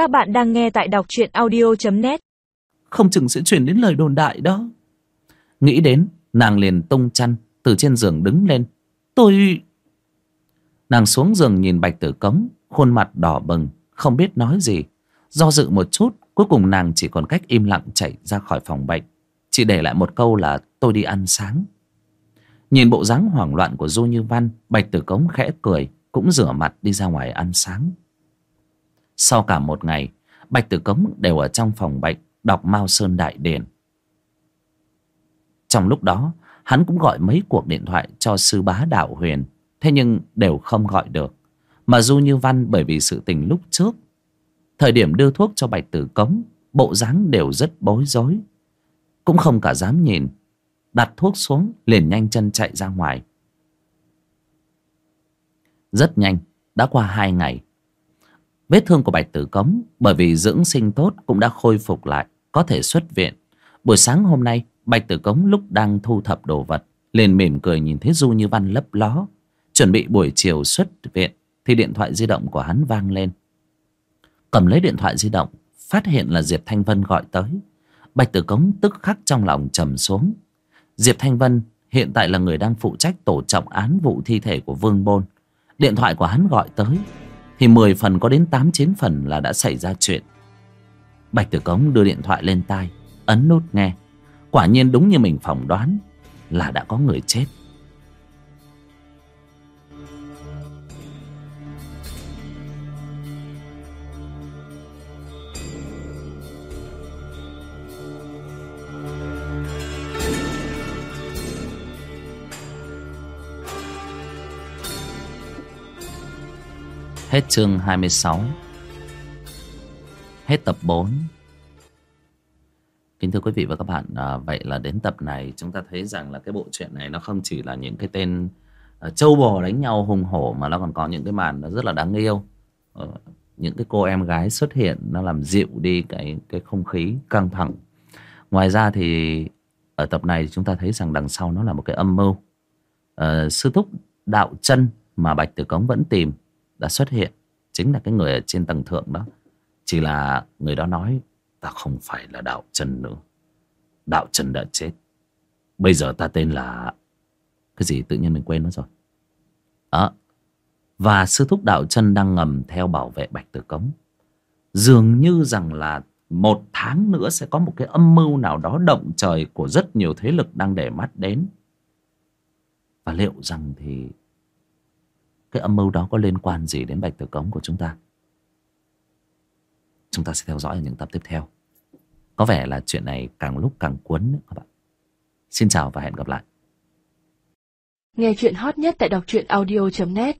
Các bạn đang nghe tại đọc truyện audio.net Không chừng sẽ chuyển đến lời đồn đại đó. Nghĩ đến, Nàng liền tung chăn, Từ trên giường đứng lên. Tôi... Nàng xuống giường nhìn bạch tử cống, Khuôn mặt đỏ bừng, Không biết nói gì. Do dự một chút, Cuối cùng nàng chỉ còn cách im lặng chạy ra khỏi phòng bệnh. Chỉ để lại một câu là, tôi đi ăn sáng. Nhìn bộ dáng hoảng loạn của Du Như Văn, Bạch Tử Cống khẽ cười, Cũng rửa mặt đi ra ngoài ăn sáng. Sau cả một ngày, Bạch Tử Cống đều ở trong phòng bệnh Đọc Mao Sơn Đại Điển Trong lúc đó, Hắn cũng gọi mấy cuộc điện thoại cho sư bá đạo huyền, Thế nhưng đều không gọi được. Mà Du Như Văn bởi vì sự tình lúc trước, Thời điểm đưa thuốc cho Bạch Tử Cống Bộ dáng đều rất bối rối. Cũng không cả dám nhìn, Đặt thuốc xuống liền nhanh chân chạy ra ngoài. Rất nhanh, Đã qua hai ngày Vết thương của Bạch Tử Cống Bởi vì dưỡng sinh tốt cũng đã khôi phục lại, Có thể xuất viện. Buổi sáng hôm nay, Bạch Tử Cống lúc đang thu thập đồ vật, liền mỉm cười nhìn thấy Du Như Văn lấp ló, Chuẩn bị buổi chiều xuất viện, Thì điện thoại di động của hắn vang lên. Cầm lấy điện thoại di động, Phát hiện là Diệp Thanh Vân gọi tới. Bạch Tử Cống tức khắc trong lòng trầm xuống. Diệp Thanh Vân hiện tại là người đang phụ trách tổ trọng án vụ thi thể của Vương Bôn. Điện thoại của hắn gọi tới thì 10 phần có đến 8-9 phần là đã xảy ra chuyện. Bạch Tử Cống đưa điện thoại lên tai, ấn nút nghe. Quả nhiên đúng như mình phỏng đoán là đã có người chết. Hết chương 26 Hết tập 4 Kính thưa quý vị và các bạn à, Vậy là đến tập này chúng ta thấy rằng là cái bộ truyện này nó không chỉ là những cái tên à, uh, trâu bò đánh nhau hùng hổ Mà nó còn có những cái màn nó rất là đáng yêu. Uh, Những cái cô em gái xuất hiện Nó làm dịu đi cái, cái không khí căng thẳng. Ngoài ra thì ở tập này chúng ta thấy rằng đằng sau nó là một cái âm mưu. Uh, Sư thúc đạo chân mà Bạch Tử Cống vẫn tìm đã xuất hiện chính là cái người ở trên tầng thượng đó. Chỉ là người đó nói, ta không phải là đạo trần nữa. Đạo trần đã chết. Bây giờ ta tên là cái gì tự nhiên mình quên nó rồi. Đó. Và sư thúc đạo chân đang ngầm theo bảo vệ bạch tử cống. Dường như rằng là một tháng nữa sẽ có một cái âm mưu nào đó động trời của rất nhiều thế lực đang để mắt đến. Và liệu rằng thì cái âm mưu đó có liên quan gì đến bạch tử cống của chúng ta? Chúng ta sẽ theo dõi ở những tập tiếp theo. Có vẻ là chuyện này càng lúc càng cuốn các bạn. Xin chào và hẹn gặp lại. Nghe chuyện hot nhất tại đọc truyện audio.net